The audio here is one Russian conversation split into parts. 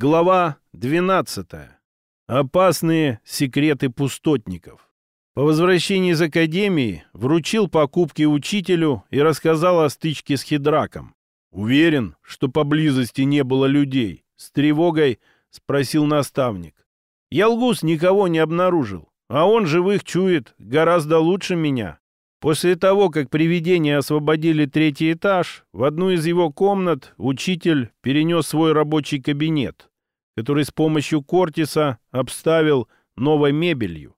Глава 12. Опасные секреты пустотников. По возвращении из академии вручил покупки учителю и рассказал о стычке с Хидраком. Уверен, что поблизости не было людей. С тревогой спросил наставник. Ялгус никого не обнаружил, а он живых чует гораздо лучше меня. После того, как привидения освободили третий этаж, в одну из его комнат учитель перенес свой рабочий кабинет, который с помощью Кортиса обставил новой мебелью.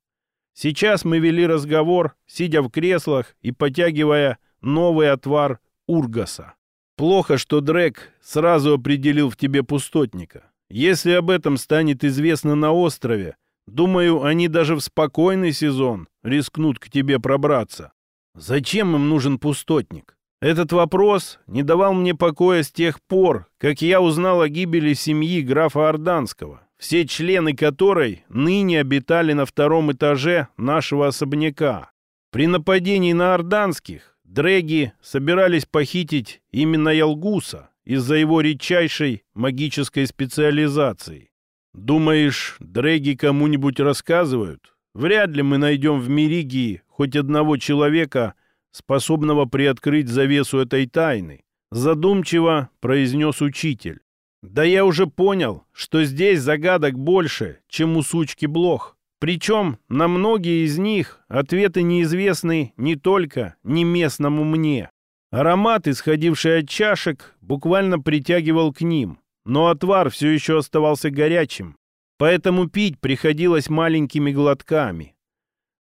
Сейчас мы вели разговор, сидя в креслах и потягивая новый отвар Ургаса. Плохо, что Дрек сразу определил в тебе пустотника. Если об этом станет известно на острове, думаю, они даже в спокойный сезон рискнут к тебе пробраться. Зачем им нужен пустотник? Этот вопрос не давал мне покоя с тех пор, как я узнал о гибели семьи графа Орданского, все члены которой ныне обитали на втором этаже нашего особняка. При нападении на Орданских дрэги собирались похитить именно Ялгуса из-за его редчайшей магической специализации. Думаешь, дрэги кому-нибудь рассказывают? Вряд ли мы найдем в Меригии хоть одного человека, способного приоткрыть завесу этой тайны, задумчиво произнес учитель. Да я уже понял, что здесь загадок больше, чем у сучки блох. Причем на многие из них ответы неизвестны не только не местному мне. Аромат, исходивший от чашек, буквально притягивал к ним, но отвар все еще оставался горячим, поэтому пить приходилось маленькими глотками.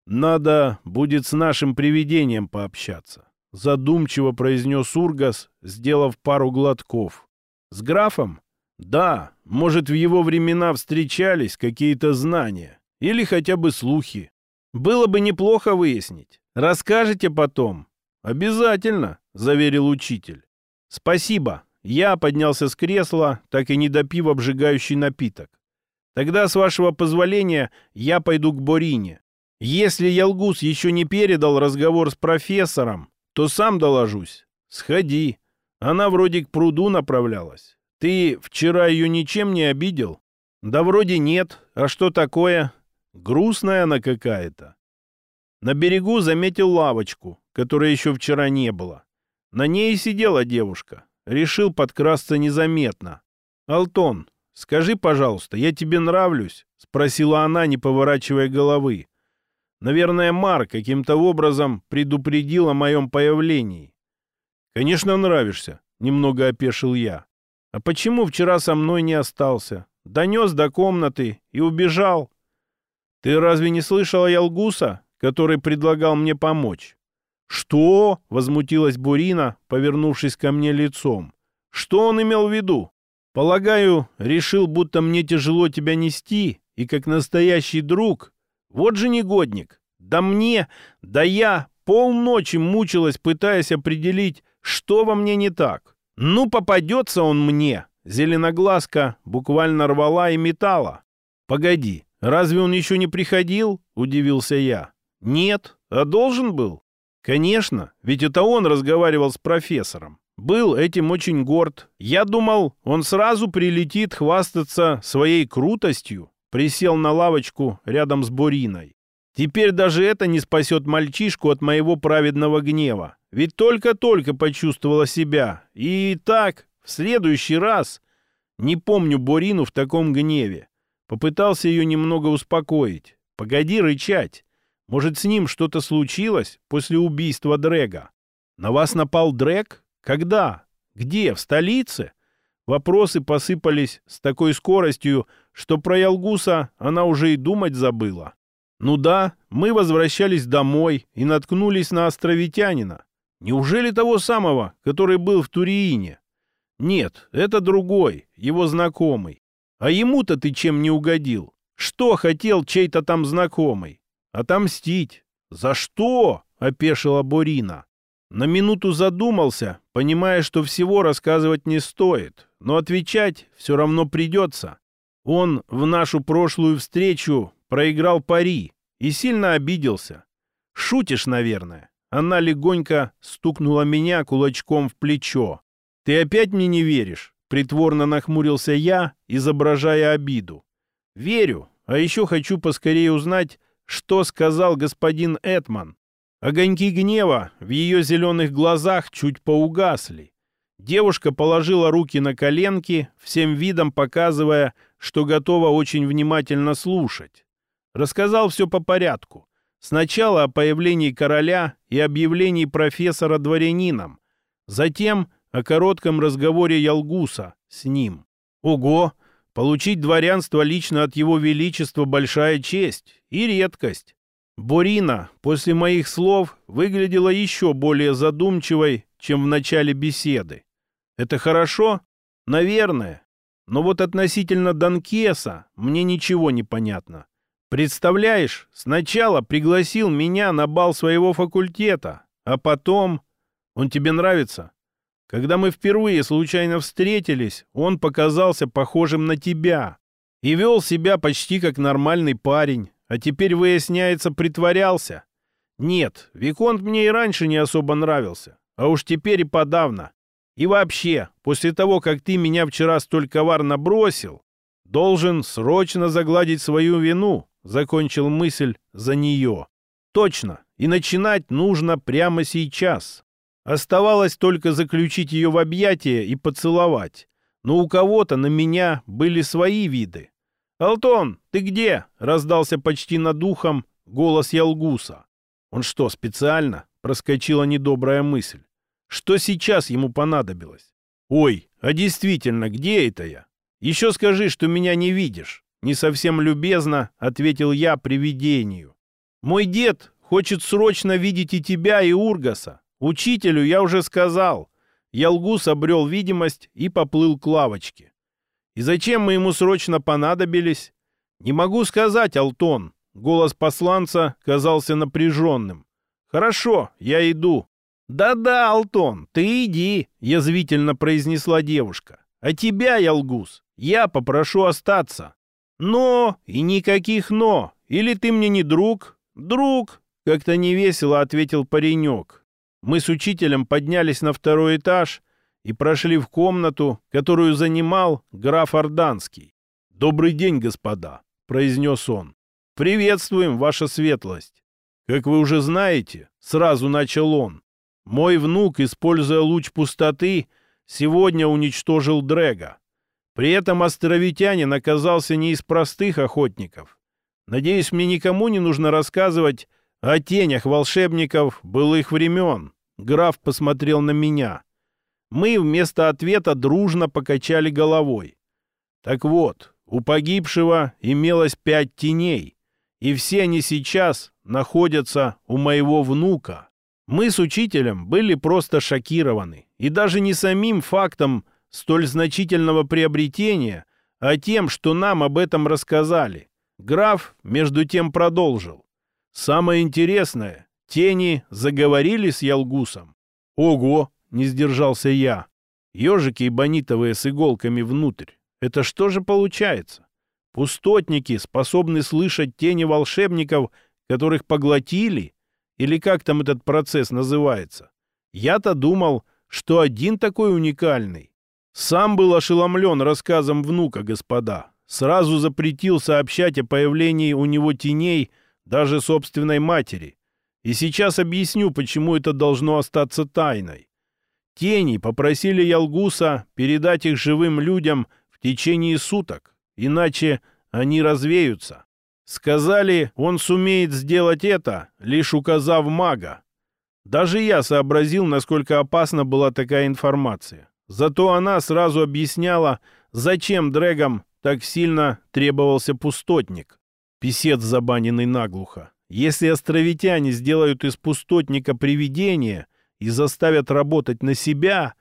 «Надо будет с нашим привидением пообщаться», — задумчиво произнес Ургас, сделав пару глотков. «С графом? Да, может, в его времена встречались какие-то знания или хотя бы слухи. Было бы неплохо выяснить. Расскажете потом?» «Обязательно», — заверил учитель. «Спасибо». Я поднялся с кресла, так и не допив обжигающий напиток. «Тогда, с вашего позволения, я пойду к Борине. Если Ялгус еще не передал разговор с профессором, то сам доложусь. Сходи. Она вроде к пруду направлялась. Ты вчера ее ничем не обидел? Да вроде нет. А что такое? Грустная она какая-то. На берегу заметил лавочку, которой еще вчера не было. На ней сидела девушка. Решил подкрасться незаметно. «Алтон, скажи, пожалуйста, я тебе нравлюсь?» — спросила она, не поворачивая головы. Наверное, Мар каким-то образом предупредил о моем появлении. «Конечно, нравишься», — немного опешил я. «А почему вчера со мной не остался? Донес до комнаты и убежал. Ты разве не слышал о Ялгуса, который предлагал мне помочь?» «Что?» — возмутилась Бурина, повернувшись ко мне лицом. «Что он имел в виду? Полагаю, решил, будто мне тяжело тебя нести, и как настоящий друг вот же негодник. Да мне, да я полночи мучилась, пытаясь определить, что во мне не так. Ну, попадется он мне. Зеленоглазка буквально рвала и метала. Погоди, разве он еще не приходил? Удивился я. Нет, а должен был? Конечно, ведь это он разговаривал с профессором. Был этим очень горд. Я думал, он сразу прилетит хвастаться своей крутостью, Присел на лавочку рядом с Буриной. Теперь даже это не спасет мальчишку от моего праведного гнева. Ведь только-только почувствовала себя. И так, в следующий раз... Не помню Борину в таком гневе. Попытался ее немного успокоить. Погоди рычать. Может, с ним что-то случилось после убийства Дрэга? На вас напал Дрэг? Когда? Где? В столице? Вопросы посыпались с такой скоростью, что про Ялгуса она уже и думать забыла. Ну да, мы возвращались домой и наткнулись на островитянина. Неужели того самого, который был в Туриине? Нет, это другой, его знакомый. А ему-то ты чем не угодил? Что хотел чей-то там знакомый? Отомстить. За что? — опешила Борина. На минуту задумался, понимая, что всего рассказывать не стоит, но отвечать все равно придется. Он в нашу прошлую встречу проиграл пари и сильно обиделся. Шутишь, наверное. Она легонько стукнула меня кулачком в плечо. Ты опять мне не веришь? притворно нахмурился я, изображая обиду. Верю, а еще хочу поскорее узнать, что сказал господин Этман. Огоньки гнева в ее зеленых глазах чуть поугасли. Девушка положила руки на коленки, всем видом показывая, что готова очень внимательно слушать. Рассказал все по порядку. Сначала о появлении короля и объявлении профессора дворянином, затем о коротком разговоре Ялгуса с ним. Ого! Получить дворянство лично от его величества большая честь и редкость. Борина после моих слов выглядела еще более задумчивой, чем в начале беседы. Это хорошо? Наверное. Но вот относительно Донкеса мне ничего не понятно. Представляешь, сначала пригласил меня на бал своего факультета, а потом... Он тебе нравится? Когда мы впервые случайно встретились, он показался похожим на тебя и вел себя почти как нормальный парень, а теперь, выясняется, притворялся. Нет, Виконт мне и раньше не особо нравился, а уж теперь и подавно. И вообще, после того, как ты меня вчера столь коварно бросил, должен срочно загладить свою вину, закончил мысль за нее. Точно, и начинать нужно прямо сейчас. Оставалось только заключить ее в объятия и поцеловать. Но у кого-то на меня были свои виды. «Алтон, ты где?» — раздался почти над ухом голос Ялгуса. «Он что, специально?» — проскочила недобрая мысль. «Что сейчас ему понадобилось?» «Ой, а действительно, где это я? Еще скажи, что меня не видишь». Не совсем любезно ответил я привидению. «Мой дед хочет срочно видеть и тебя, и Ургаса. Учителю я уже сказал. Ялгус обрел видимость и поплыл к лавочке. И зачем мы ему срочно понадобились? Не могу сказать, Алтон. Голос посланца казался напряженным. Хорошо, я иду. Да-да, Алтон, ты иди, язвительно произнесла девушка. А тебя, Ялгус, я попрошу остаться. Но и никаких но. Или ты мне не друг? Друг, как-то невесело ответил паренек. Мы с учителем поднялись на второй этаж и прошли в комнату, которую занимал граф Орданский. «Добрый день, господа», — произнес он. «Приветствуем, ваша светлость. Как вы уже знаете, сразу начал он, мой внук, используя луч пустоты, сегодня уничтожил Дрэга. При этом островитянин оказался не из простых охотников. Надеюсь, мне никому не нужно рассказывать, о тенях волшебников былых времен. Граф посмотрел на меня. Мы вместо ответа дружно покачали головой. Так вот, у погибшего имелось пять теней, и все они сейчас находятся у моего внука. Мы с учителем были просто шокированы, и даже не самим фактом столь значительного приобретения, а тем, что нам об этом рассказали. Граф, между тем, продолжил. Самое интересное, тени заговорили с Ялгусом. Ого, не сдержался я. Ежики бонитовые с иголками внутрь. Это что же получается? Пустотники способны слышать тени волшебников, которых поглотили? Или как там этот процесс называется? Я-то думал, что один такой уникальный. Сам был ошеломлен рассказом внука, господа. Сразу запретил сообщать о появлении у него теней даже собственной матери. И сейчас объясню, почему это должно остаться тайной. Тени попросили Ялгуса передать их живым людям в течение суток, иначе они развеются. Сказали, он сумеет сделать это, лишь указав мага. Даже я сообразил, насколько опасна была такая информация. Зато она сразу объясняла, зачем Дрэгам так сильно требовался пустотник. Песец, забаненный наглухо. Если островитяне сделают из пустотника привидение и заставят работать на себя,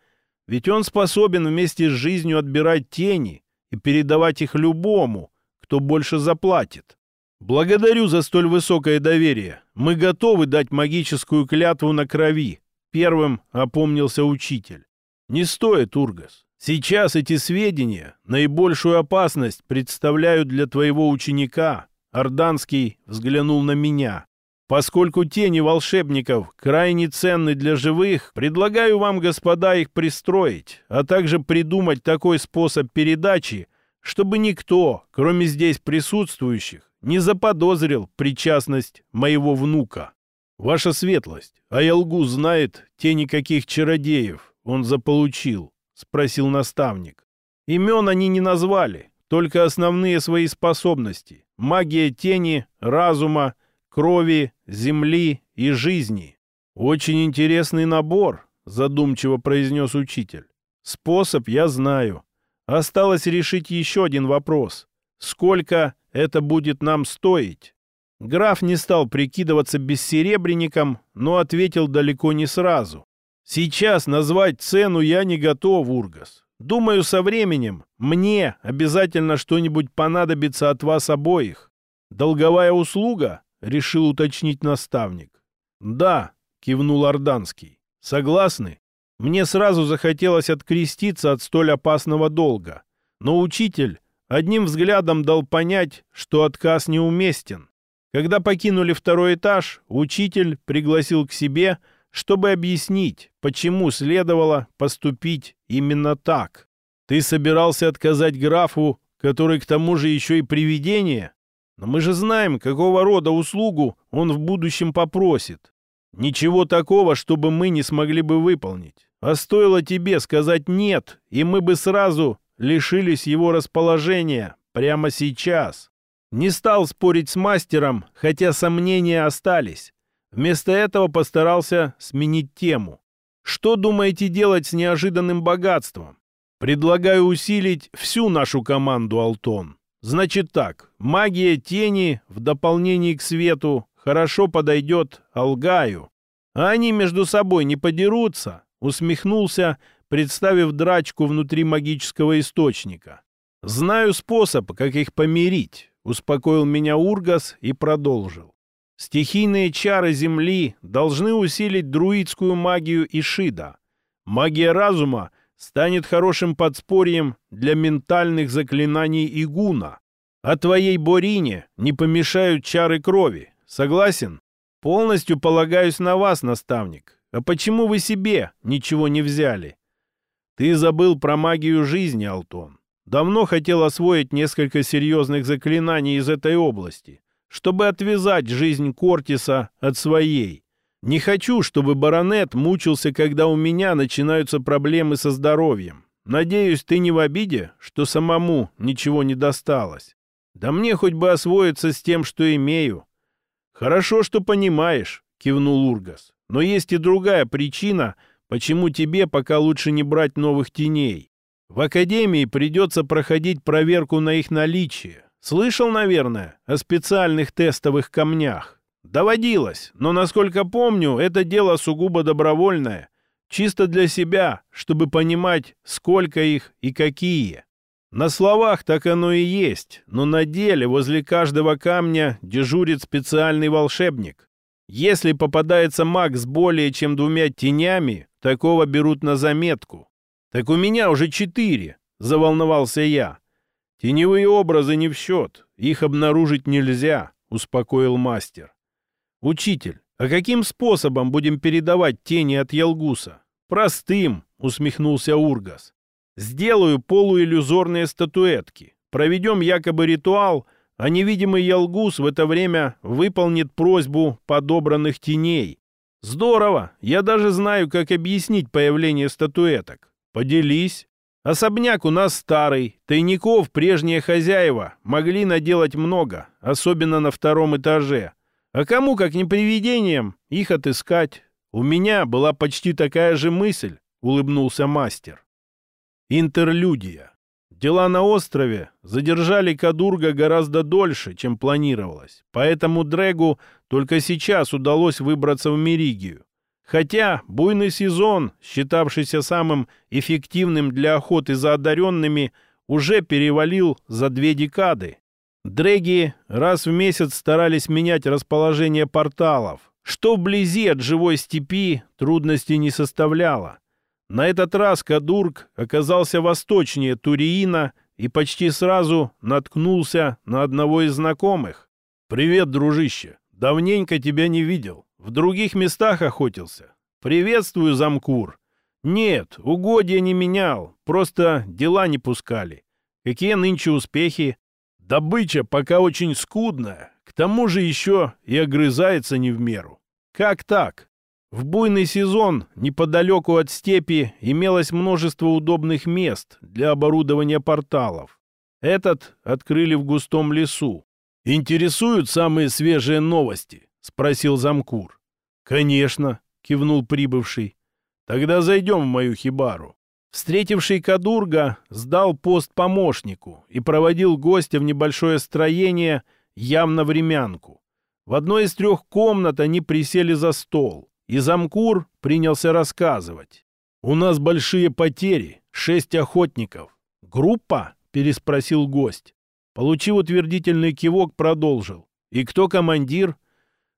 ведь он способен вместе с жизнью отбирать тени и передавать их любому, кто больше заплатит. Благодарю за столь высокое доверие. Мы готовы дать магическую клятву на крови. Первым опомнился учитель. Не стоит, Ургас. Сейчас эти сведения наибольшую опасность представляют для твоего ученика. Орданский взглянул на меня. Поскольку тени волшебников крайне ценны для живых, предлагаю вам, господа, их пристроить, а также придумать такой способ передачи, чтобы никто, кроме здесь присутствующих, не заподозрил причастность моего внука. Ваша светлость, а Ялгу знает тени каких чародеев он заполучил, спросил наставник. Имен они не назвали, только основные свои способности. Магия тени, разума, крови, земли и жизни. Очень интересный набор, задумчиво произнес учитель. Способ я знаю. Осталось решить еще один вопрос. Сколько это будет нам стоить? Граф не стал прикидываться бессеребренником, но ответил далеко не сразу. Сейчас назвать цену я не готов, Ургас. Думаю, со временем мне обязательно что-нибудь понадобится от вас обоих. Долговая услуга — решил уточнить наставник. «Да», — кивнул Орданский. «Согласны?» Мне сразу захотелось откреститься от столь опасного долга. Но учитель одним взглядом дал понять, что отказ неуместен. Когда покинули второй этаж, учитель пригласил к себе, чтобы объяснить, почему следовало поступить именно так. «Ты собирался отказать графу, который к тому же еще и привидение?» Но мы же знаем, какого рода услугу он в будущем попросит. Ничего такого, чтобы мы не смогли бы выполнить. А стоило тебе сказать «нет», и мы бы сразу лишились его расположения прямо сейчас. Не стал спорить с мастером, хотя сомнения остались. Вместо этого постарался сменить тему. Что думаете делать с неожиданным богатством? Предлагаю усилить всю нашу команду, Алтон. Значит так, магия тени в дополнении к свету хорошо подойдет Алгаю. А они между собой не подерутся, усмехнулся, представив драчку внутри магического источника. Знаю способ, как их помирить, успокоил меня Ургас и продолжил. Стихийные чары Земли должны усилить друидскую магию Ишида. Магия разума станет хорошим подспорьем для ментальных заклинаний Игуна. А твоей Борине не помешают чары крови. Согласен? Полностью полагаюсь на вас, наставник. А почему вы себе ничего не взяли? Ты забыл про магию жизни, Алтон. Давно хотел освоить несколько серьезных заклинаний из этой области, чтобы отвязать жизнь Кортиса от своей. Не хочу, чтобы баронет мучился, когда у меня начинаются проблемы со здоровьем. Надеюсь, ты не в обиде, что самому ничего не досталось. Да мне хоть бы освоиться с тем, что имею. Хорошо, что понимаешь, кивнул Ургас. Но есть и другая причина, почему тебе пока лучше не брать новых теней. В академии придется проходить проверку на их наличие. Слышал, наверное, о специальных тестовых камнях. Доводилось, но, насколько помню, это дело сугубо добровольное. Чисто для себя, чтобы понимать, сколько их и какие. На словах так оно и есть, но на деле возле каждого камня дежурит специальный волшебник. Если попадается маг с более чем двумя тенями, такого берут на заметку. Так у меня уже четыре, заволновался я. Теневые образы не в счет, их обнаружить нельзя, успокоил мастер. «Учитель, а каким способом будем передавать тени от Елгуса?» «Простым», — усмехнулся Ургас. «Сделаю полуиллюзорные статуэтки. Проведем якобы ритуал, а невидимый Елгус в это время выполнит просьбу подобранных теней. Здорово! Я даже знаю, как объяснить появление статуэток. Поделись. Особняк у нас старый. Тайников прежние хозяева могли наделать много, особенно на втором этаже. А кому, как не привидениям, их отыскать? У меня была почти такая же мысль, улыбнулся мастер. Интерлюдия. Дела на острове задержали Кадурга гораздо дольше, чем планировалось, поэтому Дрэгу только сейчас удалось выбраться в Меригию. Хотя буйный сезон, считавшийся самым эффективным для охоты за одаренными, уже перевалил за две декады, Дрэги раз в месяц старались менять расположение порталов, что вблизи от живой степи трудностей не составляло. На этот раз Кадург оказался восточнее Туриина и почти сразу наткнулся на одного из знакомых. «Привет, дружище! давненько тебя не видел. В других местах охотился. Приветствую, замкур. Нет, угодья не менял, просто дела не пускали. Какие нынче успехи? Добыча пока очень скудная, к тому же еще и огрызается не в меру. Как так? В буйный сезон неподалеку от степи имелось множество удобных мест для оборудования порталов. Этот открыли в густом лесу. «Интересуют самые свежие новости?» — спросил Замкур. «Конечно», — кивнул прибывший. «Тогда зайдем в мою хибару». Встретивший Кадурга сдал пост помощнику и проводил гостя в небольшое строение, явно времянку. В одной из трех комнат они присели за стол, и Замкур принялся рассказывать. «У нас большие потери, шесть охотников. Группа?» — переспросил гость. Получив утвердительный кивок, продолжил. «И кто командир?»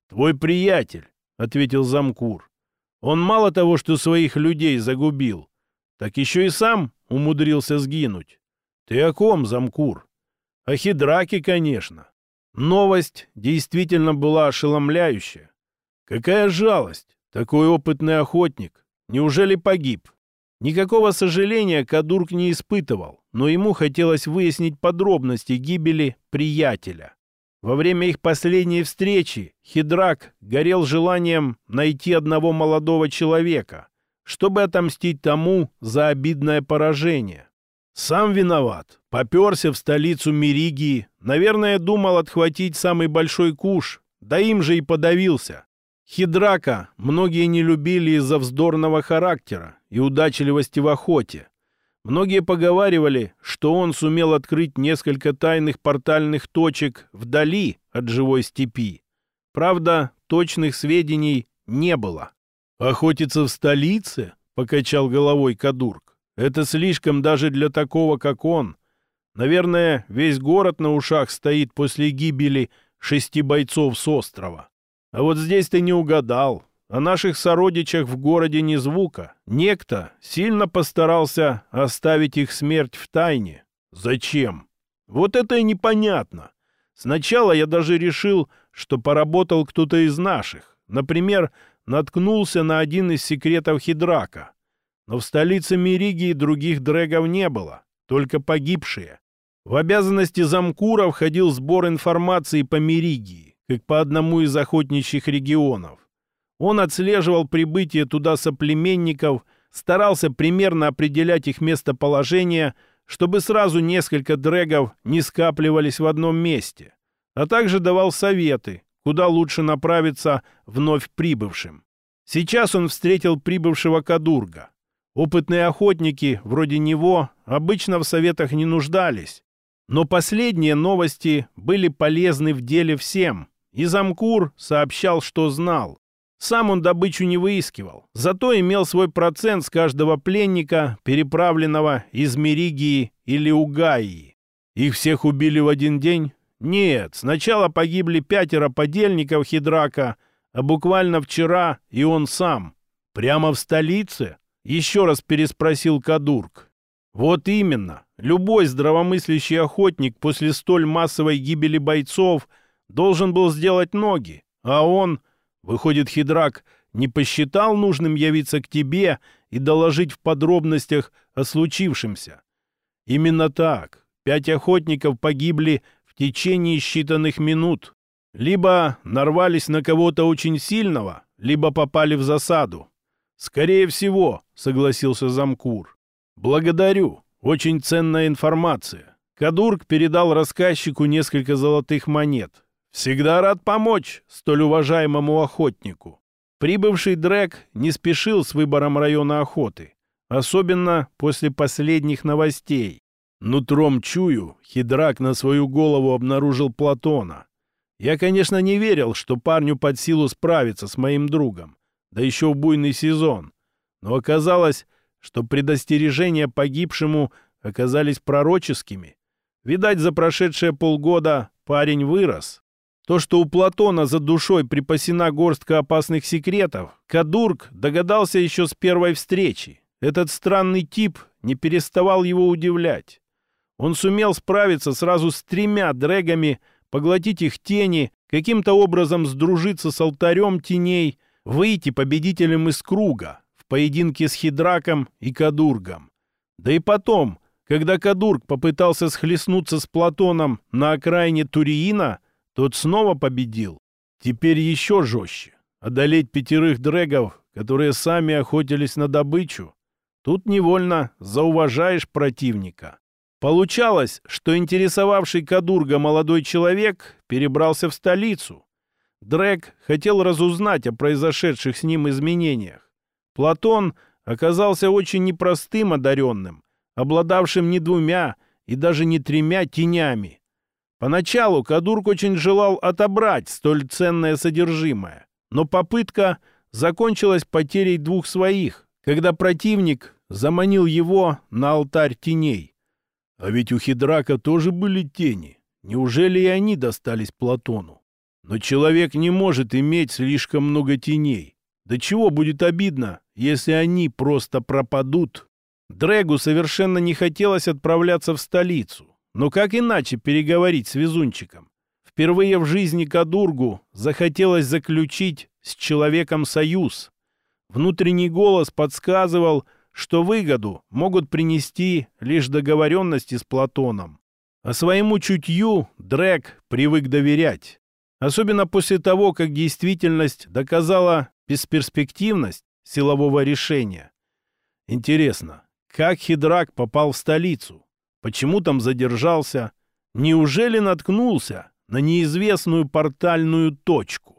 «Твой приятель», — ответил Замкур. «Он мало того, что своих людей загубил, так еще и сам умудрился сгинуть. Ты о ком, Замкур? О Хидраке, конечно. Новость действительно была ошеломляющая. Какая жалость! Такой опытный охотник. Неужели погиб? Никакого сожаления Кадурк не испытывал, но ему хотелось выяснить подробности гибели приятеля. Во время их последней встречи Хидрак горел желанием найти одного молодого человека, чтобы отомстить тому за обидное поражение. Сам виноват. Поперся в столицу Меригии. Наверное, думал отхватить самый большой куш. Да им же и подавился. Хидрака многие не любили из-за вздорного характера и удачливости в охоте. Многие поговаривали, что он сумел открыть несколько тайных портальных точек вдали от живой степи. Правда, точных сведений не было. «Охотиться в столице?» — покачал головой Кадурк. «Это слишком даже для такого, как он. Наверное, весь город на ушах стоит после гибели шести бойцов с острова. А вот здесь ты не угадал. О наших сородичах в городе ни звука. Некто сильно постарался оставить их смерть в тайне. Зачем? Вот это и непонятно. Сначала я даже решил, что поработал кто-то из наших. Например, наткнулся на один из секретов Хидрака. Но в столице Меригии других дрэгов не было, только погибшие. В обязанности замкура входил сбор информации по Меригии, как по одному из охотничьих регионов. Он отслеживал прибытие туда соплеменников, старался примерно определять их местоположение, чтобы сразу несколько дрэгов не скапливались в одном месте, а также давал советы, куда лучше направиться вновь прибывшим. Сейчас он встретил прибывшего Кадурга. Опытные охотники, вроде него, обычно в советах не нуждались. Но последние новости были полезны в деле всем, и Замкур сообщал, что знал. Сам он добычу не выискивал, зато имел свой процент с каждого пленника, переправленного из Меригии или Угаи. Их всех убили в один день? Нет, сначала погибли пятеро подельников Хидрака, а буквально вчера и он сам. Прямо в столице? Еще раз переспросил Кадурк. Вот именно. Любой здравомыслящий охотник после столь массовой гибели бойцов должен был сделать ноги. А он, выходит, Хидрак, не посчитал нужным явиться к тебе и доложить в подробностях о случившемся. Именно так. Пять охотников погибли в течение считанных минут. Либо нарвались на кого-то очень сильного, либо попали в засаду. «Скорее всего», — согласился Замкур. «Благодарю. Очень ценная информация». Кадурк передал рассказчику несколько золотых монет. «Всегда рад помочь столь уважаемому охотнику». Прибывший Дрэк не спешил с выбором района охоты, особенно после последних новостей. Нутром чую, Хидрак на свою голову обнаружил Платона. Я, конечно, не верил, что парню под силу справиться с моим другом, да еще в буйный сезон. Но оказалось, что предостережения погибшему оказались пророческими. Видать, за прошедшие полгода парень вырос. То, что у Платона за душой припасена горстка опасных секретов, Кадурк догадался еще с первой встречи. Этот странный тип не переставал его удивлять. Он сумел справиться сразу с тремя дрэгами, поглотить их тени, каким-то образом сдружиться с алтарем теней, выйти победителем из круга в поединке с Хидраком и Кадургом. Да и потом, когда Кадург попытался схлестнуться с Платоном на окраине Туриина, тот снова победил. Теперь еще жестче. Одолеть пятерых дрэгов, которые сами охотились на добычу. Тут невольно зауважаешь противника. Получалось, что интересовавший Кадурга молодой человек перебрался в столицу. Дрэг хотел разузнать о произошедших с ним изменениях. Платон оказался очень непростым одаренным, обладавшим не двумя и даже не тремя тенями. Поначалу Кадург очень желал отобрать столь ценное содержимое, но попытка закончилась потерей двух своих, когда противник заманил его на алтарь теней. А ведь у Хидрака тоже были тени. Неужели и они достались Платону? Но человек не может иметь слишком много теней. Да чего будет обидно, если они просто пропадут? Дрэгу совершенно не хотелось отправляться в столицу. Но как иначе переговорить с везунчиком? Впервые в жизни Кадургу захотелось заключить с человеком союз. Внутренний голос подсказывал, что выгоду могут принести лишь договоренности с Платоном. А своему чутью Дрек привык доверять. Особенно после того, как действительность доказала бесперспективность силового решения. Интересно, как Хидрак попал в столицу? Почему там задержался? Неужели наткнулся на неизвестную портальную точку?